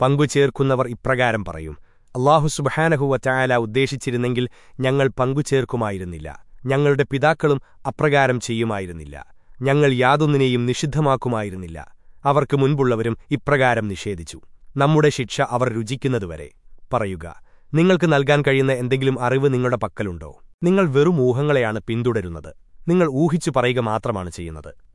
പങ്കുചേർക്കുന്നവർ ഇപ്രകാരം പറയും അള്ളാഹു സുബഹാനഹുവ ചായാല ഉദ്ദേശിച്ചിരുന്നെങ്കിൽ ഞങ്ങൾ പങ്കുചേർക്കുമായിരുന്നില്ല. ഞങ്ങളുടെ പിതാക്കളും അപ്രകാരം ചെയ്യുമായിരുന്നില്ല. ഞങ്ങൾ യാതൊന്നിനെയും നിഷിദ്ധമാക്കുമായിരുന്നില്ല. അവർക്ക് മുൻപുള്ളവരും ഇപ്രകാരം നിഷേധിച്ചു. നമ്മുടെ ശിക്ഷ അവർ രുചിക്കുന്നതുവരെ. പറയുക നിങ്ങൾക്ക് നൽകാൻ കഴിയുന്ന എന്തെങ്കിലും അറിവ് നിങ്ങളുടെ പക്കലുണ്ടോ? നിങ്ങൾ വെറും ഊഹങ്ങളെയാണ് പിന്തുടരുന്നത്. നിങ്ങൾ ഊഹിച്ചു പറയുക മാത്രമാണ് ചെയ്യുന്നത്.